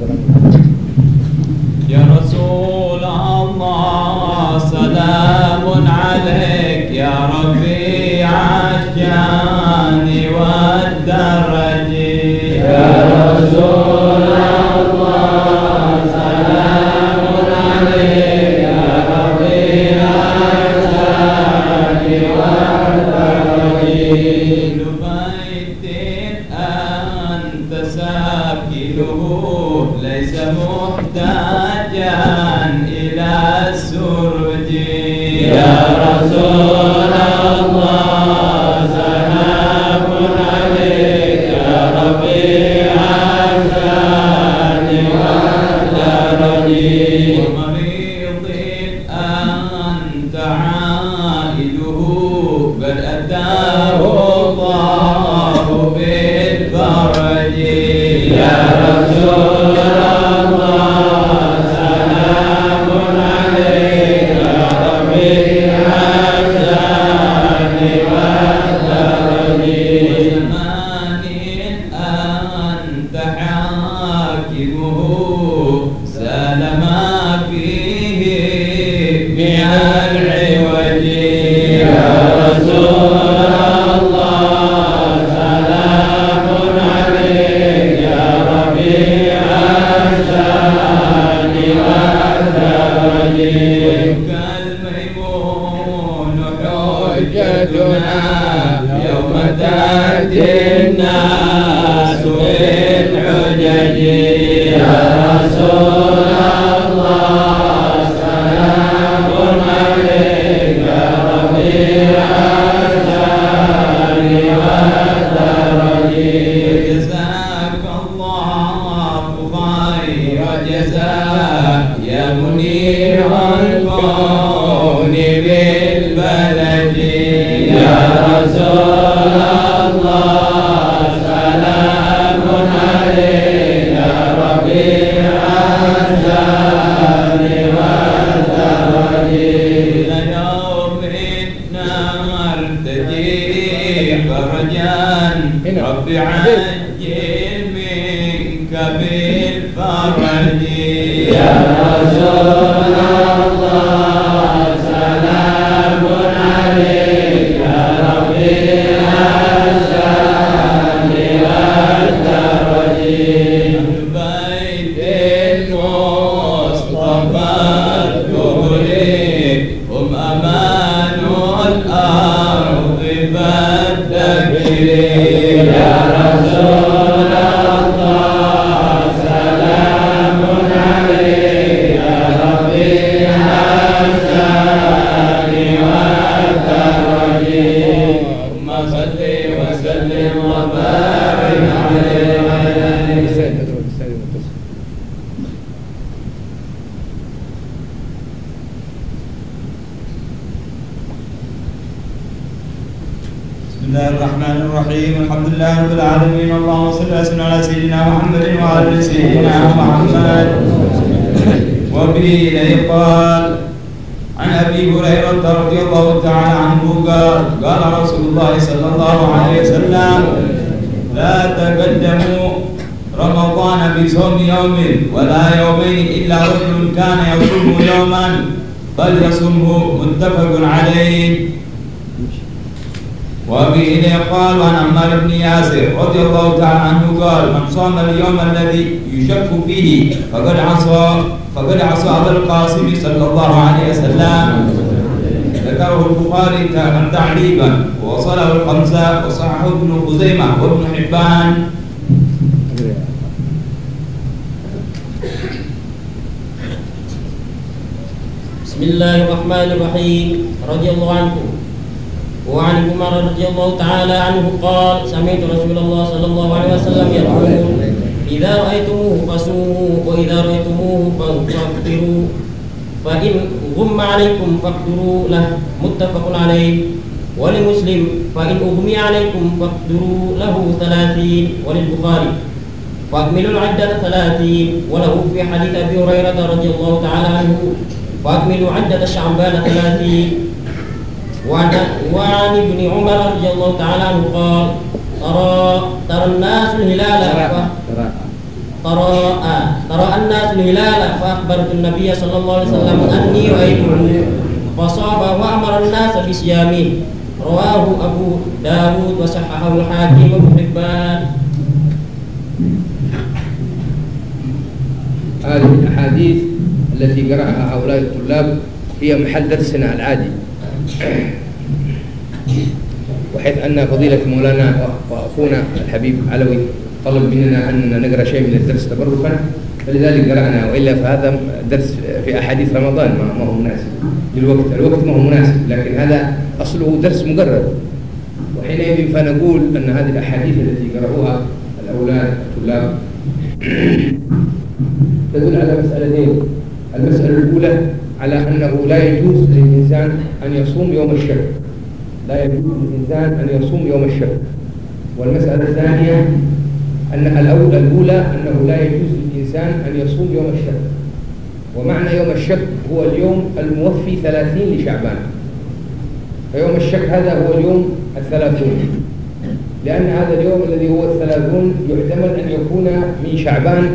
wasallam Maria. الأرض فالتكريم فليصمه متفق عليه. وابي اليه قال عن عمار بن ياسر رضي الله تعالى عنه قال من صام اليوم الذي يشك فيه فقد عصى فقد عصى ابا القاسم صلى الله عليه وسلم. ذكره البخاري تعليبا ووصله الخمسة وصححه ابن خزيمة وابن حبان. بسم الله الرحمن الرحيم رضي الله عنه وعن عمر رضي الله تعالى عنه قال سمعت رسول الله صلى الله عليه وسلم يقول إذا رأيتموه فصوموا وإذا رأيتموه فافطروا فإن غم عليكم فاقدروا له متفق عليه ولمسلم فإن أغمي عليكم فاقدروا له ثلاثين وللبخاري فأكملوا العدة ثلاثين وله في حديث أبي هريرة رضي الله تعالى عنه فأكملوا عدة شعبان ثلاثين وعن وعن ابن عمر رضي الله تعالى عنه قال ترى ترى الناس الهلال ف- ترى ترى الناس الهلال فأخبرت النبي صلى الله عليه وسلم أني رأيته فصاب وأمر الناس بصيامه رواه أبو داود وصححه الحاكم وابن حبان هذه الأحاديث التي قرأها هؤلاء الطلاب هي محل درسنا العادي. وحيث أن فضيلة مولانا وأخونا الحبيب علوي طلب مننا أن نقرأ شيء من الدرس تبركا. فلذلك قرأنا وإلا فهذا درس في أحاديث رمضان ما هو مناسب للوقت. الوقت ما هو مناسب لكن هذا أصله درس مقرر وحينئذ فنقول أن هذه الأحاديث التي قرأوها الأولاد الطلاب تدل على مسألتين. المسألة الأولى على أنه لا يجوز للإنسان أن يصوم يوم الشك لا يجوز للإنسان أن يصوم يوم الشك والمسألة الثانية أن الأولى الأولى أنه لا يجوز للإنسان أن يصوم يوم الشك ومعنى يوم الشك هو اليوم الموفي ثلاثين لشعبان. فيوم الشك هذا هو اليوم الثلاثون. لأن هذا اليوم الذي هو الثلاثون يحتمل أن يكون من شعبان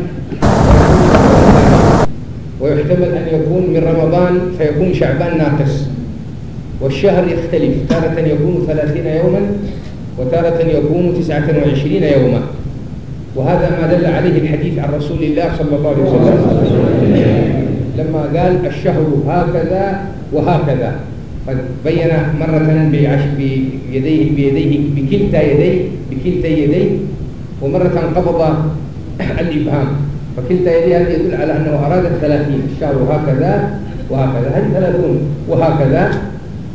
ويحتمل أن يكون من رمضان فيكون شعبان ناقص. والشهر يختلف. تارة يكون ثلاثين يوما وتارة يكون تسعة وعشرين يوما. وهذا ما دل عليه الحديث عن رسول الله صلى الله عليه وسلم. لما قال الشهر هكذا وهكذا بين مرة بيديه بيديه بكلتا يديه بكلتا يديه ومرة قبض الإبهام. فكلتا يديه هذا يدل على أنه أراد الثلاثين الشهر هكذا وهكذا. هذه ثلاثون وهكذا.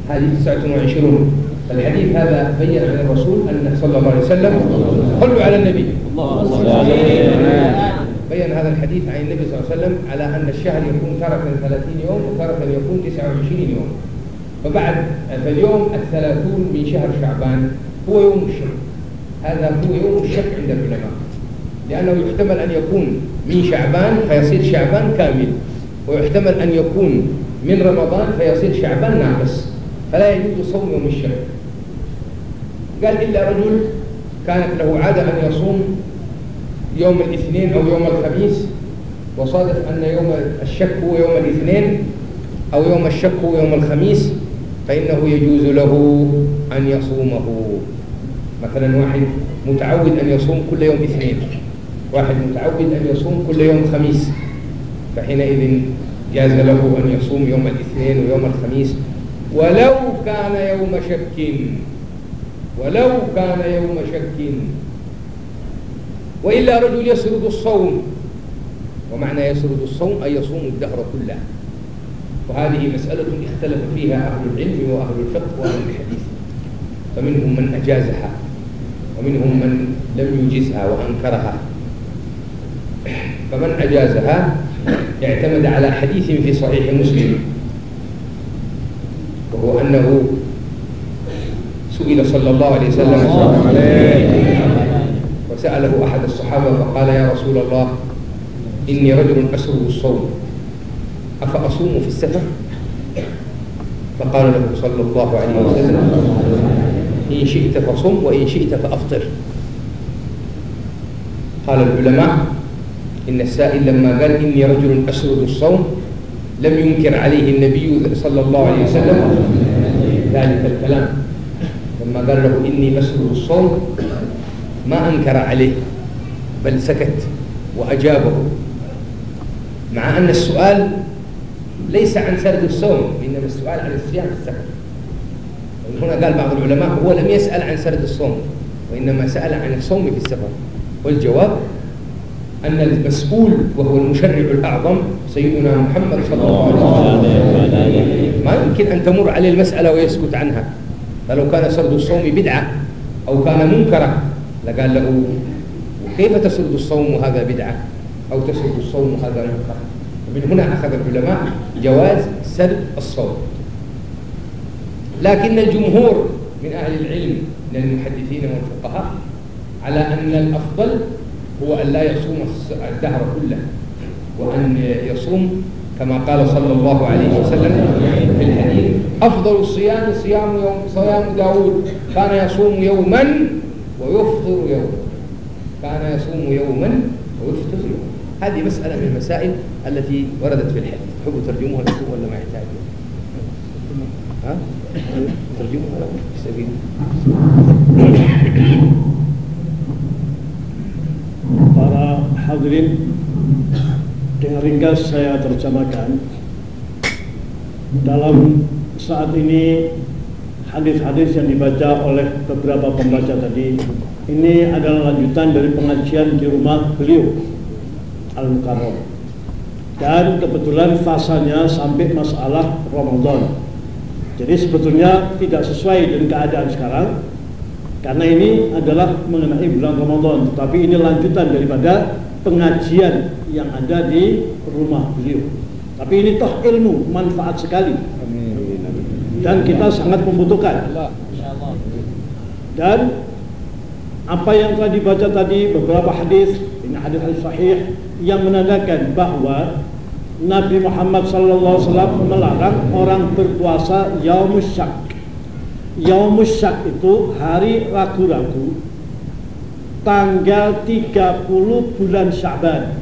هذه تسعة وعشرون. فالحديث هذا بين عن الرسول أن صلى الله عليه وسلم صلوا على النبي. بين هذا الحديث عن النبي صلى الله عليه وسلم على أن الشهر يكون تارة 30 يوم وتارة يكون 29 يوم. فبعد فاليوم الثلاثون من شهر شعبان هو يوم الشك هذا هو يوم الشك عند العلماء. لأنه يحتمل أن يكون من شعبان فيصير شعبان كامل ويحتمل أن يكون من رمضان فيصير شعبان ناقص فلا يجوز صوم يوم الشك قال إلا رجل كانت له عادة أن يصوم يوم الاثنين أو يوم الخميس وصادف أن يوم الشك هو يوم الاثنين أو يوم الشك هو يوم الخميس فإنه يجوز له أن يصومه. مثلا واحد متعود أن يصوم كل يوم اثنين. واحد متعود أن يصوم كل يوم خميس فحينئذ جاز له أن يصوم يوم الاثنين ويوم الخميس. ولو كان يوم شك ولو كان يوم شك. وإلا رجل يسرد الصوم. ومعنى يسرد الصوم أي يصوم الدهر كله. وهذه مسألة اختلف فيها أهل العلم وأهل الفقه وأهل الحديث. فمنهم من أجازها ومنهم من لم يجزها وأنكرها. فمن أجازها اعتمد على حديث في صحيح مسلم وهو أنه سئل صلى الله عليه وسلم. وسأله أحد الصحابة فقال يا رسول الله إني رجل أسر الصوم أفأصوم في السفر؟ فقال له صلى الله عليه وسلم إن شئت فصم وإن شئت فأفطر. قال العلماء إن السائل لما قال إني رجل أسرد الصوم لم ينكر عليه النبي صلى الله عليه وسلم ذلك الكلام. لما قال له إني أسرد الصوم ما أنكر عليه بل سكت وأجابه. مع أن السؤال ليس عن سرد الصوم إنما السؤال عن الصيام السفر هنا قال بعض العلماء هو لم يسأل عن سرد الصوم وإنما سأل عن الصوم في السفر. والجواب أن المسؤول وهو المشرع الأعظم سيدنا محمد صلى الله عليه وسلم. ما يمكن أن تمر عليه المسألة ويسكت عنها. فلو كان سرد الصوم بدعة أو كان منكرا لقال له كيف تسرد الصوم وهذا بدعة أو تسرد الصوم وهذا منكر من هنا أخذ العلماء جواز سرد الصوم. لكن الجمهور من أهل العلم من المحدثين والفقهاء على أن الأفضل هو أن لا يصوم الدهر كله وأن يصوم كما قال صلى الله عليه وسلم في الحديث أفضل الصيام صيام يوم صيام داود. كان يصوم يوما ويفطر يوما كان يصوم يوما ويفطر يوما هذه مسألة من المسائل التي وردت في الحديث. تحبوا ترجموها لكم ولا ما يحتاج؟ ها؟ ترجموها لكم سبيل hadirin dengan ringkas saya terjemahkan dalam saat ini hadis-hadis yang dibaca oleh beberapa pembaca tadi ini adalah lanjutan dari pengajian di rumah beliau Al Mukarram dan kebetulan fasanya sampai masalah Ramadan. Jadi sebetulnya tidak sesuai dengan keadaan sekarang karena ini adalah mengenai bulan Ramadan. Tetapi ini lanjutan daripada pengajian yang ada di rumah beliau. Tapi ini toh ilmu manfaat sekali. Dan kita sangat membutuhkan. Dan apa yang telah dibaca tadi beberapa hadis ini hadis-hadis sahih yang menandakan bahwa Nabi Muhammad sallallahu alaihi wasallam melarang orang berpuasa yaumus syak. Yaumus syak itu hari ragu-ragu tanggal 30 bulan Syaban.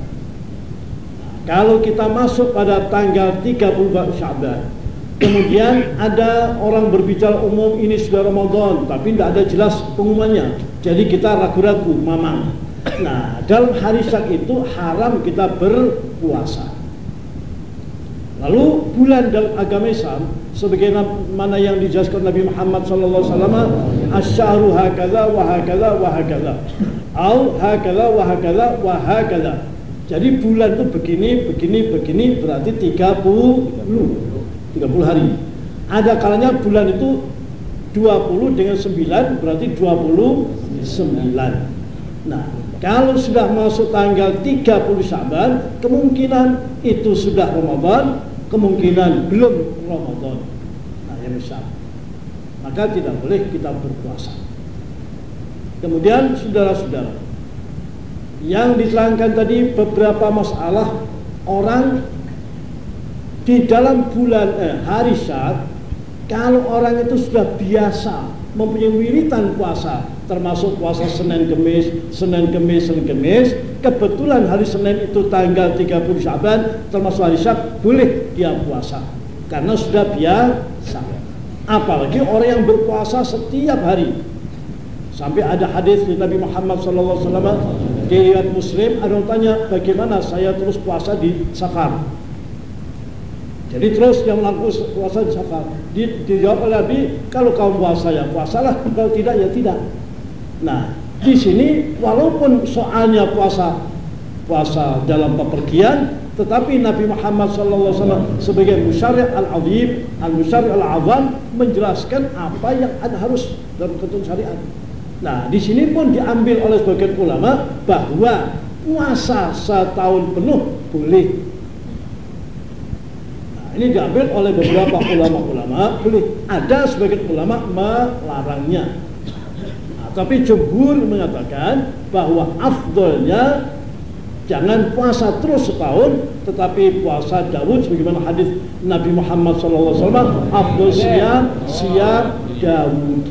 Kalau kita masuk pada tanggal 30 bulan Syaban, Kemudian ada orang berbicara umum ini sudah Ramadan, tapi tidak ada jelas pengumumannya. Jadi kita ragu-ragu, mamang. Nah, dalam hari syak itu haram kita berpuasa. Lalu bulan dalam agama Islam sebagaimana yang dijelaskan Nabi Muhammad sallallahu alaihi wasallam, asyahru hakadha wa hakadha wa hakadha. Au hakadha wa hakadha wa hakadha. Jadi bulan itu begini, begini, begini berarti 30 30 hari. Ada kalanya bulan itu 20 dengan 9 berarti 29. Nah, kalau sudah masuk tanggal 30 Syaban, kemungkinan itu sudah Ramadan, kemungkinan belum Ramadan. Nah, yang. Maka tidak boleh kita berpuasa. Kemudian saudara-saudara, yang diterangkan tadi beberapa masalah orang di dalam bulan eh, hari Syad kalau orang itu sudah biasa mempunyai wiritan puasa termasuk puasa Senin Kemis, Senin Kemis, Senin Kemis. Kebetulan hari Senin itu tanggal 30 Syaban termasuk hari Syad boleh dia puasa. Karena sudah biasa. Apalagi orang yang berpuasa setiap hari. Sampai ada hadis dari Nabi Muhammad SAW di riwayat Muslim ada yang tanya bagaimana saya terus puasa di Safar? Jadi terus yang melakukan puasa di safar. Di, dijawab oleh Nabi, kalau kamu puasa ya puasalah, kalau tidak ya tidak. Nah, di sini walaupun soalnya puasa puasa dalam pepergian, tetapi Nabi Muhammad SAW sebagai musyari' al-azim, al-musyari' al-azam menjelaskan apa yang ada harus dalam ketentuan syariat. Nah, di sini pun diambil oleh sebagian ulama bahwa puasa setahun penuh boleh. Ini diambil oleh beberapa ulama-ulama boleh. Ada sebagian ulama melarangnya. nah, tapi jumhur mengatakan bahwa afdolnya jangan puasa terus setahun tetapi puasa Daud sebagaimana hadis Nabi Muhammad SAW afdol siam siam Daud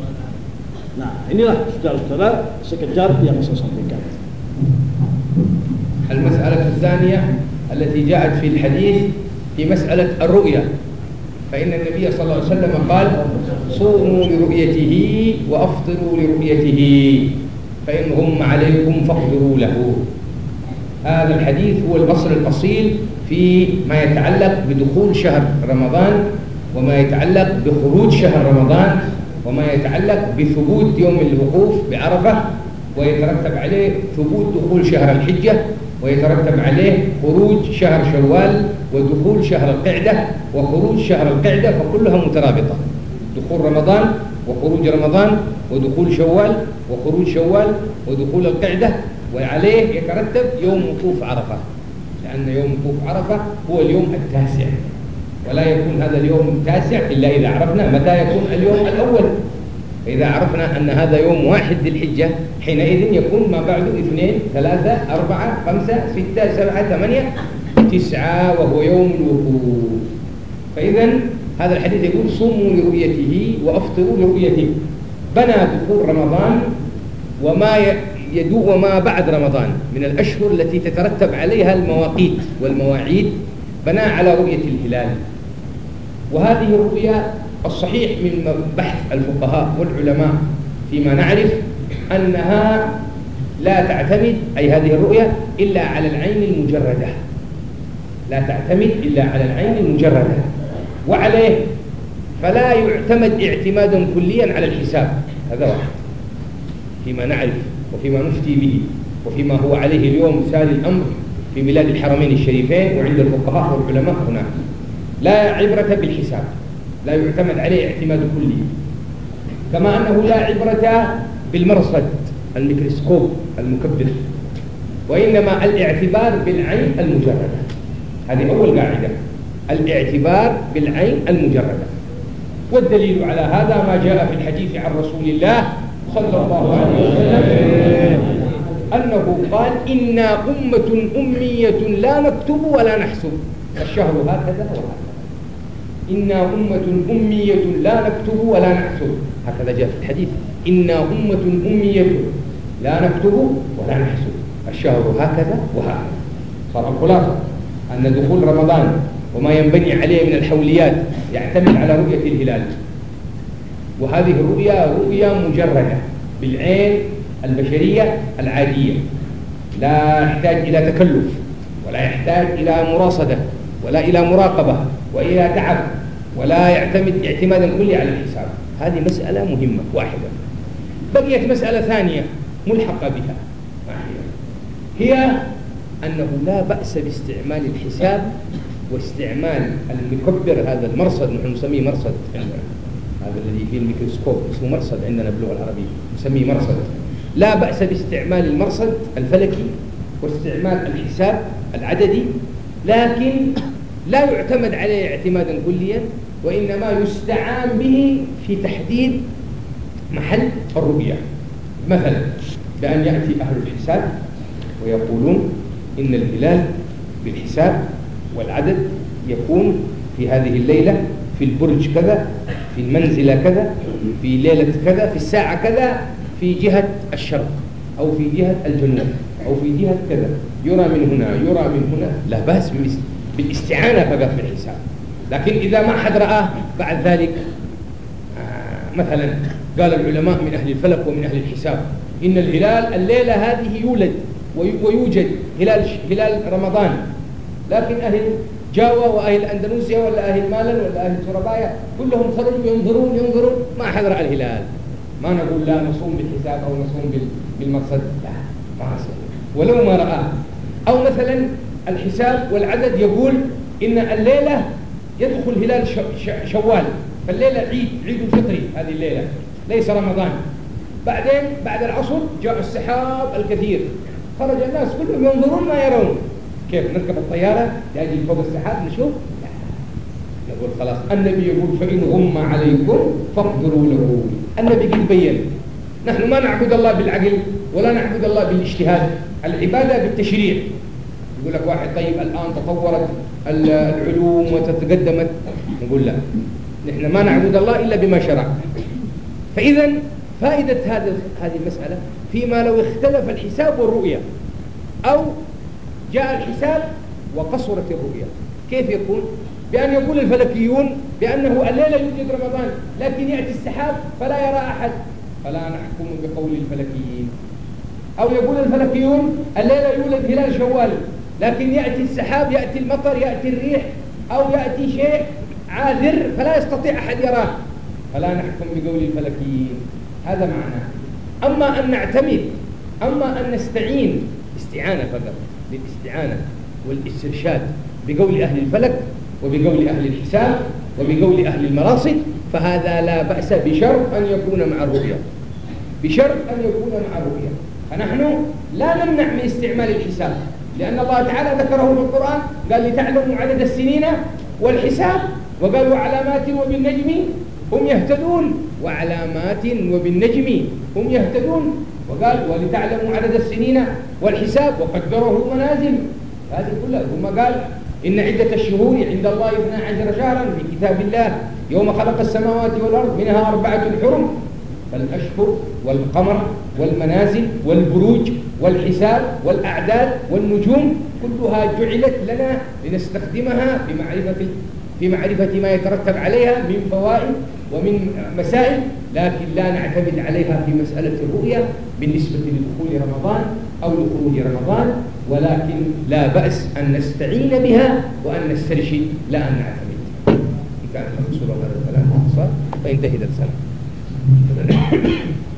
nah inilah saudara-saudara sekejar yang saya sampaikan المسألة الثانية التي جاءت في الحديث في مسألة الرؤية فإن النبي صلى الله عليه وسلم قال صوموا لرؤيته وأفطروا لرؤيته. فإن غم عليكم فاقدروا له. هذا الحديث هو البصر الأصيل في ما يتعلق بدخول شهر رمضان وما يتعلق بخروج شهر رمضان وما يتعلق بثبوت يوم الوقوف بعرفة ويترتب عليه ثبوت دخول شهر الحجة ويترتب عليه خروج شهر شوال ودخول شهر القعدة وخروج شهر القعدة فكلها مترابطة. دخول رمضان وخروج رمضان ودخول شوال وخروج شوال ودخول القعدة وعليه يترتب يوم وقوف عرفة. لأن يوم وقوف عرفة هو اليوم التاسع. ولا يكون هذا اليوم التاسع إلا إذا عرفنا متى يكون اليوم الأول. فإذا عرفنا أن هذا يوم واحد ذي الحجة حينئذ يكون ما بعده اثنين ثلاثة أربعة خمسة ستة سبعة ثمانية تسعة وهو يوم الوقوف. فإذا هذا الحديث يقول صوموا لرؤيته وأفطروا لرؤيته. بنى دخول رمضان وما يدو وما بعد رمضان من الأشهر التي تترتب عليها المواقيت والمواعيد بناء على رؤية الهلال. وهذه الرؤيا الصحيح من بحث الفقهاء والعلماء فيما نعرف أنها لا تعتمد أي هذه الرؤية إلا على العين المجردة. لا تعتمد إلا على العين المجردة. وعليه فلا يعتمد اعتمادا كليا على الحساب. هذا واحد. فيما نعرف وفيما نفتي به وفيما هو عليه اليوم سال الأمر في بلاد الحرمين الشريفين وعند الفقهاء والعلماء هناك لا عبرة بالحساب. لا يعتمد عليه اعتماد كلي. كما أنه لا عبرة بالمرصد الميكروسكوب المكبر وإنما الاعتبار بالعين المجردة. هذه أول قاعدة. الاعتبار بالعين المجردة. والدليل على هذا ما جاء في الحديث عن رسول الله صلى الله عليه وسلم أنه قال إنا أمة أمية لا نكتب ولا نحسب. الشهر هكذا وهكذا. إنا أمة أمية لا نكتب ولا نحسب. هكذا جاء في الحديث. إنا أمة أمية لا نكتب ولا نحسب. الشهر هكذا وهكذا. صار الخلاصة أن دخول رمضان وما ينبني عليه من الحوليات يعتمد على رؤية الهلال. وهذه الرؤيا رؤيا مجردة بالعين البشرية العادية. لا يحتاج إلى تكلف ولا يحتاج إلى مراصدة ولا إلى مراقبة وإلى تعب ولا يعتمد اعتمادا كلي على الحساب. هذه مسألة مهمة واحدة. بقيت مسألة ثانية ملحقة بها. هي أنه لا بأس باستعمال الحساب واستعمال المكبر هذا المرصد نحن نسميه مرصد عندنا. هذا الذي فيه الميكروسكوب اسمه مرصد عندنا باللغة العربية نسميه مرصد. لا بأس باستعمال المرصد الفلكي واستعمال الحساب العددي لكن لا يعتمد عليه اعتمادا كليا وإنما يستعان به في تحديد محل الرؤية. مثلا بأن يأتي أهل الحساب ويقولون إن الهلال بالحساب والعدد يكون في هذه الليلة في البرج كذا في المنزلة كذا في ليلة كذا في الساعة كذا في جهة الشرق أو في جهة الجنوب أو في جهة كذا. يرى من هنا يرى من هنا. لا بأس بالاستعانة فقط بالحساب لكن إذا ما حد رآه بعد ذلك آه، مثلا قال العلماء من أهل الفلك ومن أهل الحساب إن الهلال الليلة هذه يولد ويوجد هلال هلال رمضان. لكن أهل جاوا وأهل أندونيسيا ولا أهل مالن ولا أهل سوربايا كلهم خرجوا ينظرون ينظرون ما حد رأى الهلال. ما نقول لا نصوم بالحساب أو نصوم بالمقصد. لا ما أصوم ولو ما رآه أو مثلا الحساب والعدد يقول إن الليلة يدخل هلال شوال. فالليلة عيد عيد الفطري هذه الليلة. ليس رمضان. بعدين بعد العصر جاء السحاب الكثير. خرج الناس كلهم ينظرون ما يرون. كيف نركب الطيارة يجي فوق السحاب نشوف. يقول خلاص النبي يقول فإن غم عليكم فاقدروا له. النبي قد بين نحن ما نعبد الله بالعقل ولا نعبد الله بالاجتهاد العبادة بالتشريع. يقول لك واحد طيب الآن تطورت العلوم وتتقدمت. نقول لا نحن ما نعبد الله إلا بما شرع. فإذا فائدة هذه المسألة فيما لو اختلف الحساب والرؤية أو جاء الحساب وقصرت الرؤية كيف يكون؟ بأن يقول الفلكيون بأنه الليلة يوجد رمضان لكن يأتي السحاب فلا يرى أحد. فلا نحكم بقول الفلكيين. أو يقول الفلكيون الليلة يولد هلال شوال لكن يأتي السحاب يأتي المطر يأتي الريح أو يأتي شيء عاذر فلا يستطيع أحد يراه. فلا نحكم بقول الفلكيين. هذا معناه. أما أن نعتمد أما أن نستعين استعانة فقط. للاستعانة والاسترشاد بقول أهل الفلك وبقول أهل الحساب وبقول أهل المراصد فهذا لا بأس بشرط أن يكون مع الرؤيا. بشرط أن يكون مع الرؤيا. فنحن لا نمنع من استعمال الحساب لأن الله تعالى ذكره في القرآن قال لتعلموا عدد السنين والحساب وقال وعلامات وبالنجم هم يهتدون. وعلامات وبالنجم هم يهتدون. وقال ولتعلموا عدد السنين والحساب وقدره منازل هذه كلها. ثم قال إن عدة الشهور عند الله اثنا عشر شهرا في كتاب الله. يوم خلق السماوات والأرض منها أربعة حرم فالأشهر والقمر والمنازل والبروج والحساب والأعداد والنجوم كلها جعلت لنا لنستخدمها في معرفة في معرفة ما يترتب عليها من فوائد ومن مسائل لكن لا نعتمد عليها في مسألة الرؤية بالنسبة لدخول رمضان أو لخروج رمضان ولكن لا بأس أن نستعين بها وأن نسترشد لا أن نعتمد إن كان الحديث هذا الكلام فينتهي السلام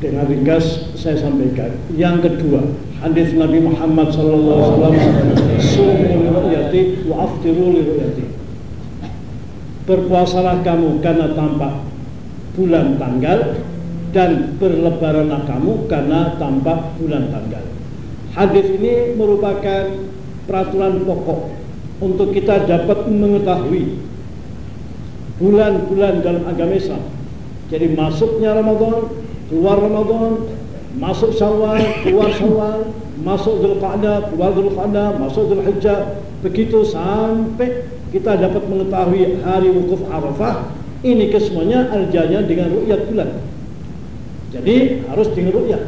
Dengan ringkas saya sampaikan. Yang kedua, hadis Nabi Muhammad sallallahu alaihi wasallam, "Sumu ru'yati wa aftiru li ru'yati." Berpuasalah kamu karena tampak bulan tanggal dan berlebaranlah kamu karena tampak bulan tanggal. Hadis ini merupakan peraturan pokok untuk kita dapat mengetahui bulan-bulan dalam agama Islam. Jadi masuknya Ramadan, keluar Ramadan, masuk Syawal, keluar Syawal, masuk Zulqa'dah, keluar Zulqa'dah, masuk Zulhijjah, begitu sampai kita dapat mengetahui hari wukuf Arafah, ini kesemuanya arjanya dengan ru'yat bulan. Jadi harus dengan ru'yat.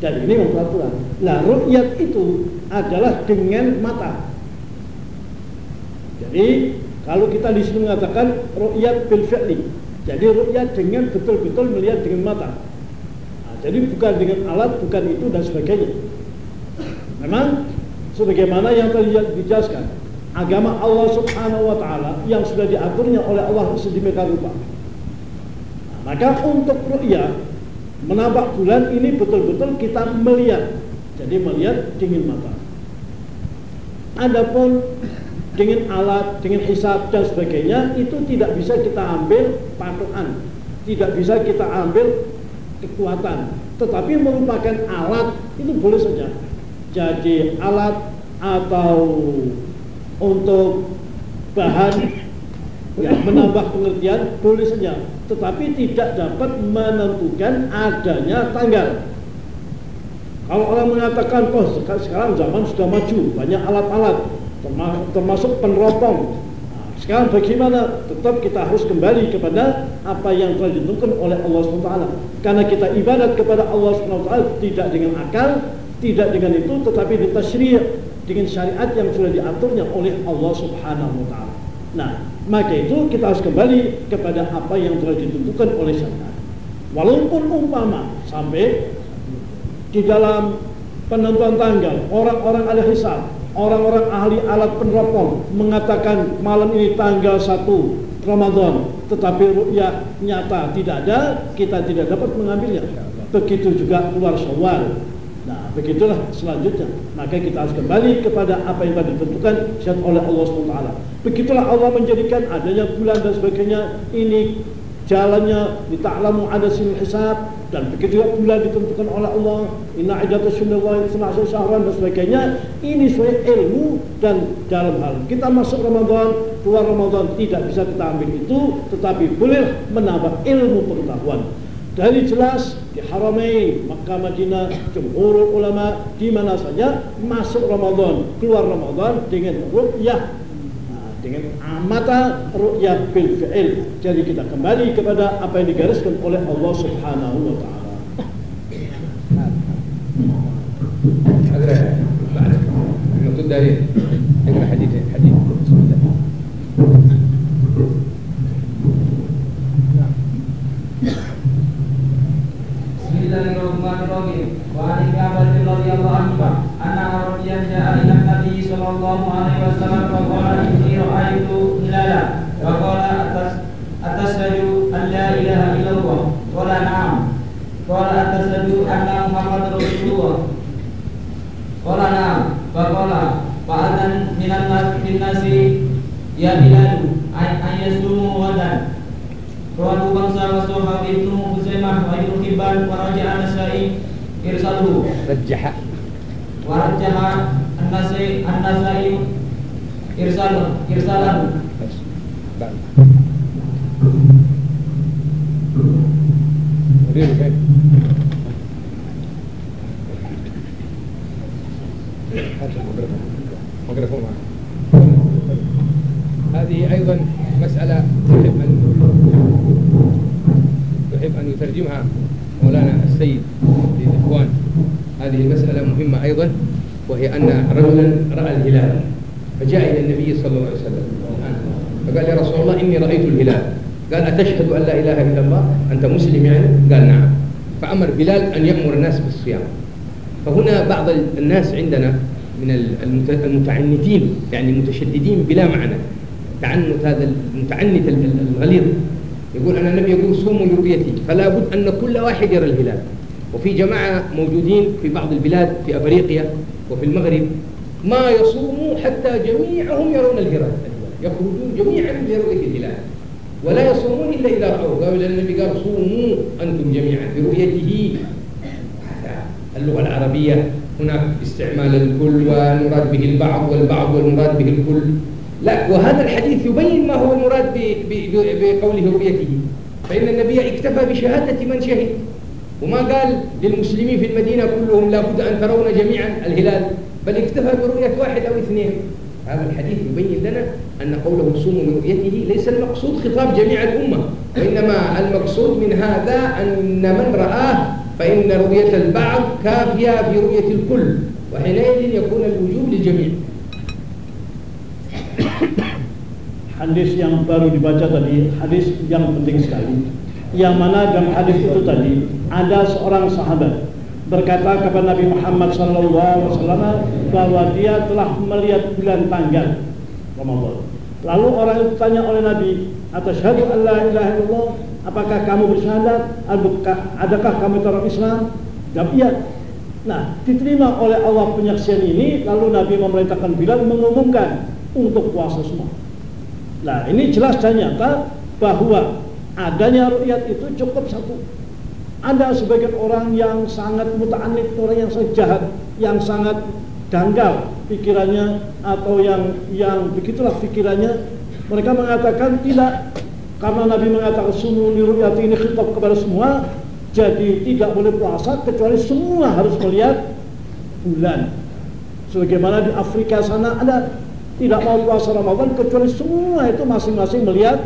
Dan ini peraturan. Nah, ru'yat itu adalah dengan mata. Jadi kalau kita di sini mengatakan ru'yat bil fi'li. Jadi ru'yat dengan betul-betul melihat dengan mata. Nah, jadi bukan dengan alat, bukan itu dan sebagainya. Memang sebagaimana yang tadi dijelaskan, agama Allah Subhanahu wa taala yang sudah diaturnya oleh Allah sedemikian rupa. Nah, maka untuk ru'yah menambah bulan ini betul-betul kita melihat. Jadi melihat dengan mata. Adapun dengan alat, dengan hisab dan sebagainya itu tidak bisa kita ambil patokan, tidak bisa kita ambil kekuatan. Tetapi merupakan alat itu boleh saja. Jadi alat atau untuk bahan yang menambah pengertian boleh saja tetapi tidak dapat menentukan adanya tanggal. Kalau orang mengatakan oh sekarang zaman sudah maju banyak alat-alat termasuk peneropong nah, sekarang bagaimana? Tetap kita harus kembali kepada apa yang telah ditentukan oleh Allah SWT karena kita ibadat kepada Allah SWT tidak dengan akal tidak dengan itu tetapi di tasyrih dengan syariat yang sudah diaturnya oleh Allah Subhanahu wa taala. Nah, maka itu kita harus kembali kepada apa yang telah ditentukan oleh syariat. Walaupun umpama sampai di dalam penentuan tanggal orang-orang ahli hisab, orang-orang ahli alat peneropong mengatakan malam ini tanggal 1 Ramadan, tetapi ru'yah nyata tidak ada, kita tidak dapat mengambilnya. Begitu juga keluar Syawal, Nah, begitulah selanjutnya. Maka kita harus kembali kepada apa yang telah ditentukan syariat oleh Allah SWT. Begitulah Allah menjadikan adanya bulan dan sebagainya. Ini jalannya di ta'lamu ada sin hisab dan begitu juga bulan ditentukan oleh Allah inna iddatu sunnallahi sunnatul syahran dan sebagainya ini sesuai ilmu dan dalam hal kita masuk Ramadan keluar Ramadan tidak bisa kita ambil itu tetapi boleh menambah ilmu pengetahuan dari jelas di Haramain, Makkah, Madinah, jumhur ulama di mana saja masuk Ramadan, keluar Ramadan dengan rukyah nah, dengan amata rukyah bil fi'il. Jadi kita kembali kepada apa yang digariskan oleh Allah Subhanahu wa taala. dari hadis hadis sallallahu alaihi wasallam wa qala inni ra'aytu hilala wa qala atas atashhadu an la ilaha illallah qala na'am qala atashhadu anna muhammadar rasulullah qala na'am wa qala fa'adan minan nas bin nasi ya bilal ay yasumu wadan Rawahu bangsa wa sahab Ibnu Huzaimah wa Ibnu Hibban wa raja'a Nasai irsaluhu. Rajjaha. Wa rajjaha الميكروفون الميكروفون معك. هذه أيضا مسألة تحب أن تحب أن يترجمها مولانا السيد للإخوان هذه المسألة مهمة أيضا. وهي أن رجلا رأى الهلال فجاء إلى النبي صلى الله عليه وسلم. فقال يا رسول الله إني رأيت الهلال. قال أتشهد أن لا إله إلا الله؟ أنت مسلم يعني؟ قال نعم. فأمر بلال أن يأمر الناس بالصيام. فهنا بعض الناس عندنا من المتعنتين يعني متشددين بلا معنى. تعنت هذا المتعنت الغليظ. يقول أنا النبي يقول صوموا لرؤيتي فلا بد أن كل واحد يرى الهلال. وفي جماعة موجودين في بعض البلاد في أفريقيا وفي المغرب ما يصوموا حتى جميعهم يرون الهلال يخرجون جميعا لرؤية الهلال. ولا يصومون إلا إذا رأوه. قالوا النبي قال صوموا أنتم جميعا برؤيته اللغة العربية هناك استعمال الكل والمراد به البعض والبعض والمراد به الكل. لا وهذا الحديث يبين ما هو المراد بقوله رؤيته. فإن النبي اكتفى بشهادة من شهد. وما قال للمسلمين في المدينة كلهم لابد أن ترون جميعا الهلال بل اكتفى برؤية واحد أو اثنين. هذا الحديث يبين لنا أن قوله صوموا برؤيته ليس المقصود خطاب جميع الأمة وإنما المقصود من هذا أن من رآه فإن رؤية البعض كافية في رؤية الكل وحينئذ يكون الوجوب للجميع. hadis yang baru dibaca tadi hadis yang penting sekali. Yang mana dalam hadis itu tadi ada seorang sahabat berkata kepada Nabi Muhammad SAW bahwa dia telah melihat bulan tanggal Ramadan. Lalu orang itu tanya oleh Nabi, atas syahadu an la ilaha illallah, apakah kamu bersyahadat? Adakah kamu orang Islam? Jawab iya. Nah, diterima oleh Allah penyaksian ini, lalu Nabi memerintahkan Bilal mengumumkan untuk puasa semua. Nah ini jelas dan nyata bahwa adanya rukyat itu cukup satu. Ada sebagian orang yang sangat muta'anif, orang yang sangat jahat, yang sangat dangkal pikirannya atau yang yang begitulah pikirannya. Mereka mengatakan tidak karena Nabi mengatakan sumu rukyat ini khitab kepada semua, jadi tidak boleh puasa kecuali semua harus melihat bulan. Sebagaimana di Afrika sana ada tidak mau puasa Ramadan kecuali semua itu masing-masing melihat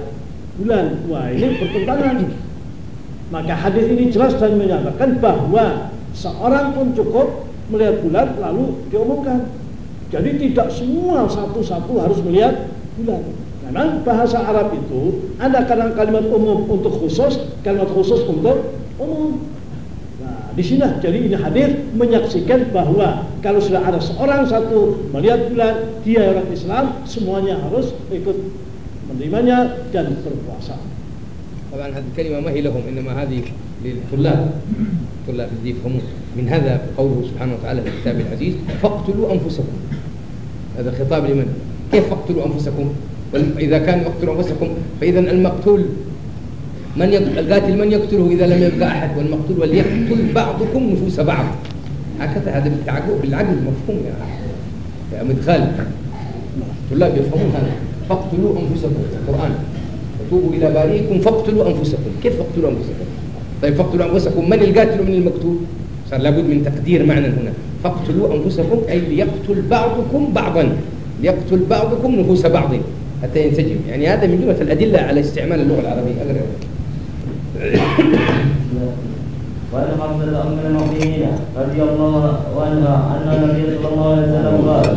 bulan. Wah ini bertentangan. Maka hadis ini jelas dan menyatakan bahwa seorang pun cukup melihat bulan lalu diumumkan. Jadi tidak semua satu-satu harus melihat bulan. Memang bahasa Arab itu ada kadang kalimat umum untuk khusus, kalimat khusus untuk umum. Di sini jadi ini hadir menyaksikan bahwa kalau sudah ada seorang satu melihat bulan dia orang Islam semuanya harus ikut menerimanya dan berpuasa. طبعا هذه الكلمة ما هي لهم إنما هذه للطلاب. الطلاب الذي يفهمون من هذا قوله سبحانه وتعالى في الكتاب العزيز فاقتلوا أنفسكم. هذا خطاب لمن؟ كيف فاقتلوا أنفسكم؟ إذا كان يقتلوا أنفسكم فإذا المقتول من القاتل من يقتله إذا لم يبقى أحد؟ والمقتول وليقتل بعضكم نفوس بعض. هكذا هذا بالعقل مفهوم يا يا مدخل. الطلاب يفهمون هذا. فاقتلوا أنفسكم. القرآن. وتوبوا إلى بارئكم فاقتلوا أنفسكم. كيف فاقتلوا أنفسكم؟ طيب فاقتلوا أنفسكم. من القاتل ومن المقتول؟ صار لابد من تقدير معنى هنا. فاقتلوا أنفسكم أي ليقتل بعضكم بعضا. ليقتل بعضكم نفوس بعض. حتى ينسجم. يعني هذا من جملة الأدلة على استعمال اللغة العربية. أقرأ. وعن حفصة أم المؤمنين رضي الله عنها أن النبي صلى الله عليه وسلم قال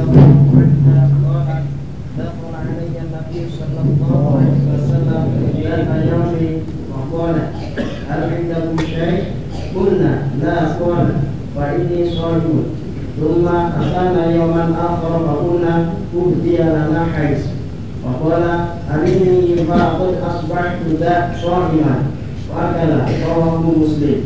هل عندكم شيء؟ قلنا لا قال فإني صائم ثم أتانا يوما آخر فقلنا أهدي لنا حيث وقال أرني فقد أصبحت صائما وأكل رواه مسلم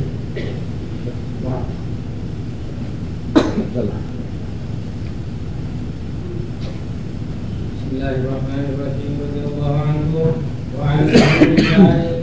بسم الله الرحمن الرحيم رضي الله عنه وعن رضي